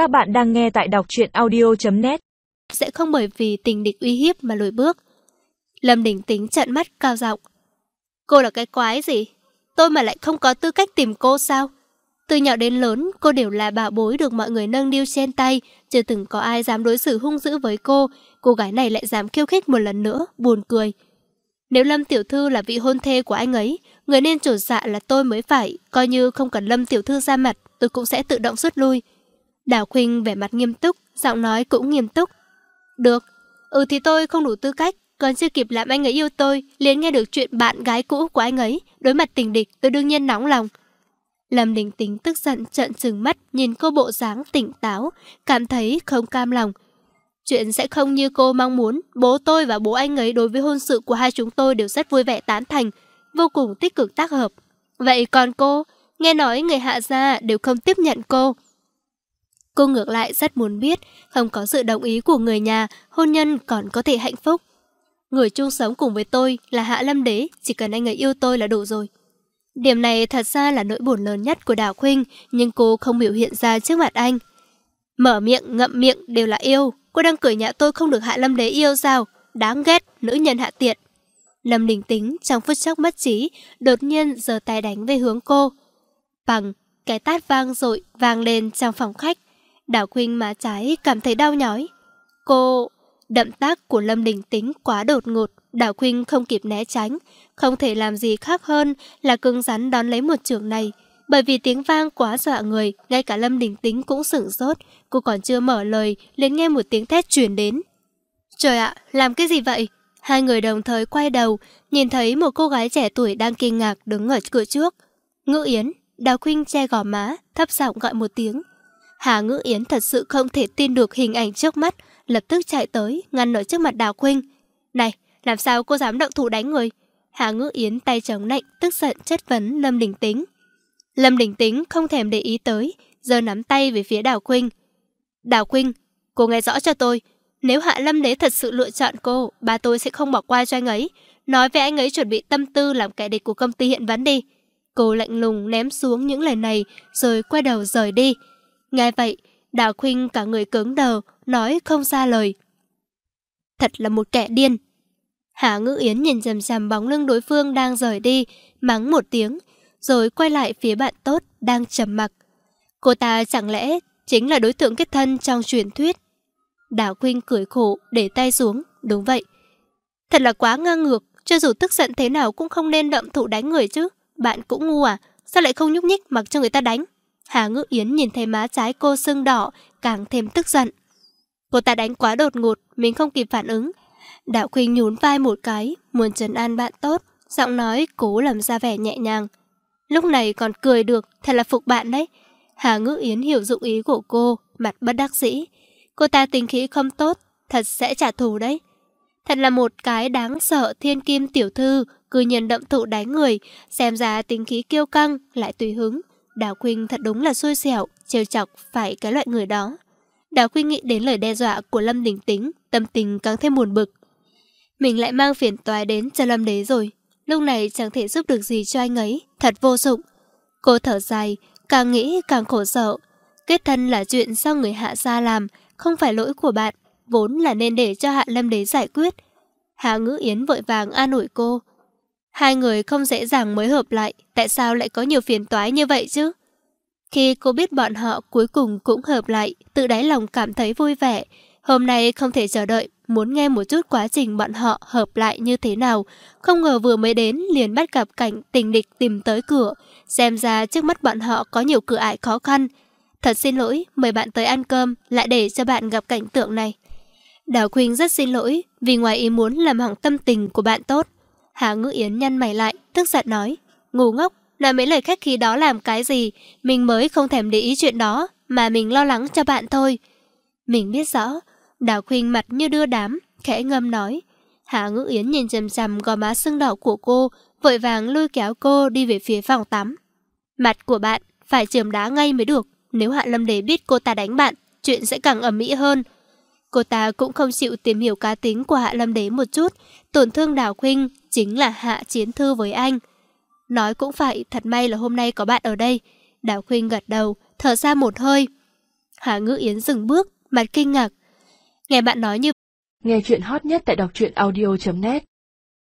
Các bạn đang nghe tại đọc truyện audio.net Sẽ không bởi vì tình địch uy hiếp mà lùi bước. Lâm Đình Tính trận mắt cao giọng. Cô là cái quái gì? Tôi mà lại không có tư cách tìm cô sao? Từ nhỏ đến lớn, cô đều là bảo bối được mọi người nâng niu trên tay, chưa từng có ai dám đối xử hung dữ với cô. Cô gái này lại dám khiêu khích một lần nữa, buồn cười. Nếu Lâm Tiểu Thư là vị hôn thê của anh ấy, người nên trột dạ là tôi mới phải, coi như không cần Lâm Tiểu Thư ra mặt, tôi cũng sẽ tự động rút lui. Đào Khuynh vẻ mặt nghiêm túc, giọng nói cũng nghiêm túc. Được, ừ thì tôi không đủ tư cách, còn chưa kịp làm anh ấy yêu tôi, liền nghe được chuyện bạn gái cũ của anh ấy, đối mặt tình địch, tôi đương nhiên nóng lòng. Lâm Đình Tính tức giận trợn trừng mắt nhìn cô bộ dáng tỉnh táo, cảm thấy không cam lòng. Chuyện sẽ không như cô mong muốn, bố tôi và bố anh ấy đối với hôn sự của hai chúng tôi đều rất vui vẻ tán thành, vô cùng tích cực tác hợp. Vậy còn cô, nghe nói người hạ gia đều không tiếp nhận cô. Cô ngược lại rất muốn biết, không có sự đồng ý của người nhà, hôn nhân còn có thể hạnh phúc. Người chung sống cùng với tôi là Hạ Lâm Đế, chỉ cần anh ấy yêu tôi là đủ rồi. Điểm này thật ra là nỗi buồn lớn nhất của Đào Khuynh, nhưng cô không biểu hiện ra trước mặt anh. Mở miệng, ngậm miệng đều là yêu. Cô đang cười nhạo tôi không được Hạ Lâm Đế yêu sao? Đáng ghét, nữ nhân hạ tiện. Lâm Đình Tính trong phút chốc mất trí, đột nhiên giơ tay đánh về hướng cô. Bằng, cái tát vang rội vang lên trong phòng khách. Đào Khuynh má trái cảm thấy đau nhói. Cô... Đậm tác của Lâm Đình Tính quá đột ngột, Đào Khuynh không kịp né tránh, không thể làm gì khác hơn là cứng rắn đón lấy một trường này. Bởi vì tiếng vang quá dọa người, ngay cả Lâm Đình Tính cũng sửng sốt, cô còn chưa mở lời, liền nghe một tiếng thét truyền đến. Trời ạ, làm cái gì vậy? Hai người đồng thời quay đầu, nhìn thấy một cô gái trẻ tuổi đang kinh ngạc đứng ở cửa trước. Ngữ Yến, Đào Khuynh che gò má, thấp giọng gọi một tiếng. Hà Ngữ Yến thật sự không thể tin được hình ảnh trước mắt, lập tức chạy tới, ngăn ở trước mặt Đào Khuynh. Này, làm sao cô dám động thủ đánh người? Hà Ngữ Yến tay chống nạnh, tức giận chất vấn Lâm Đình Tính. Lâm Đình Tính không thèm để ý tới, giờ nắm tay về phía Đào Khuynh. Đào Khuynh, cô nghe rõ cho tôi. Nếu Hạ Lâm Đế thật sự lựa chọn cô, ba tôi sẽ không bỏ qua cho anh ấy. Nói với anh ấy chuẩn bị tâm tư làm kẻ địch của công ty hiện vấn đi. Cô lạnh lùng ném xuống những lời này, rồi quay đầu rời đi. Nghe vậy, Đào Khuynh cả người cứng đờ, nói không ra lời. Thật là một kẻ điên. Hạ Ngữ Yến nhìn chằm chằm bóng lưng đối phương đang rời đi, mắng một tiếng, rồi quay lại phía bạn tốt đang trầm mặc. Cô ta chẳng lẽ chính là đối tượng kết thân trong truyền thuyết? Đào Khuynh cười khổ, để tay xuống, đúng vậy. Thật là quá ngang ngược, cho dù tức giận thế nào cũng không nên động thủ đánh người chứ. Bạn cũng ngu à, sao lại không nhúc nhích mặc cho người ta đánh? Hà Ngữ Yến nhìn thấy má trái cô sưng đỏ, càng thêm tức giận. Cô ta đánh quá đột ngột, mình không kịp phản ứng. Đạo Khuynh nhún vai một cái, muốn trấn an bạn tốt, giọng nói cố làm ra vẻ nhẹ nhàng. Lúc này còn cười được, thật là phục bạn đấy. Hà Ngữ Yến hiểu dụng ý của cô, mặt bất đắc dĩ. Cô ta tình khí không tốt, thật sẽ trả thù đấy. Thật là một cái đáng sợ thiên kim tiểu thư, cư nhiên đậm thụ đánh người, xem ra tính khí kiêu căng, lại tùy hứng. Đào Khuynh thật đúng là xui xẻo, trêu chọc phải cái loại người đó. Đào Khuynh nghĩ đến lời đe dọa của Lâm Đình Tính, tâm tình càng thêm buồn bực. Mình lại mang phiền toái đến cho Lâm Đế rồi. Lúc này chẳng thể giúp được gì cho anh ấy, thật vô dụng. Cô thở dài, càng nghĩ càng khổ sợ. Kết thân là chuyện do người hạ gia làm, không phải lỗi của bạn, vốn là nên để cho hạ Lâm Đế giải quyết. Hạ Ngữ Yến vội vàng an ủi cô. Hai người không dễ dàng mới hợp lại, tại sao lại có nhiều phiền toái như vậy chứ? Khi cô biết bọn họ cuối cùng cũng hợp lại, tự đáy lòng cảm thấy vui vẻ. Hôm nay không thể chờ đợi, muốn nghe một chút quá trình bọn họ hợp lại như thế nào. Không ngờ vừa mới đến liền bắt gặp cảnh tình địch tìm tới cửa. Xem ra trước mắt bọn họ có nhiều cửa ải khó khăn. Thật xin lỗi, mời bạn tới ăn cơm, lại để cho bạn gặp cảnh tượng này. Đào Khuynh rất xin lỗi, vì ngoài ý muốn làm hỏng tâm tình của bạn tốt. Hạ Ngữ Yến nhăn mày lại, tức giận nói. Ngu ngốc, nói mấy lời khách khi đó làm cái gì, mình mới không thèm để ý chuyện đó, mà mình lo lắng cho bạn thôi. Mình biết rõ, Đào Khuynh mặt như đưa đám, khẽ ngâm nói. Hạ Ngữ Yến nhìn chằm chằm gò má sưng đỏ của cô, vội vàng lôi kéo cô đi về phía phòng tắm. Mặt của bạn phải chườm đá ngay mới được, nếu Hạ Lâm Đế biết cô ta đánh bạn, chuyện sẽ càng ẩm mỹ hơn. Cô ta cũng không chịu tìm hiểu cá tính của Hạ Lâm Đế một chút, tổn thương Đào Khuynh chính là Hạ Chiến Thư với anh. Nói cũng phải, thật may là hôm nay có bạn ở đây. Đào Khuynh gật đầu, thở ra một hơi. hạ Ngữ Yến dừng bước, mặt kinh ngạc. Nghe bạn nói như Nghe chuyện hot nhất tại đọc truyện audio.net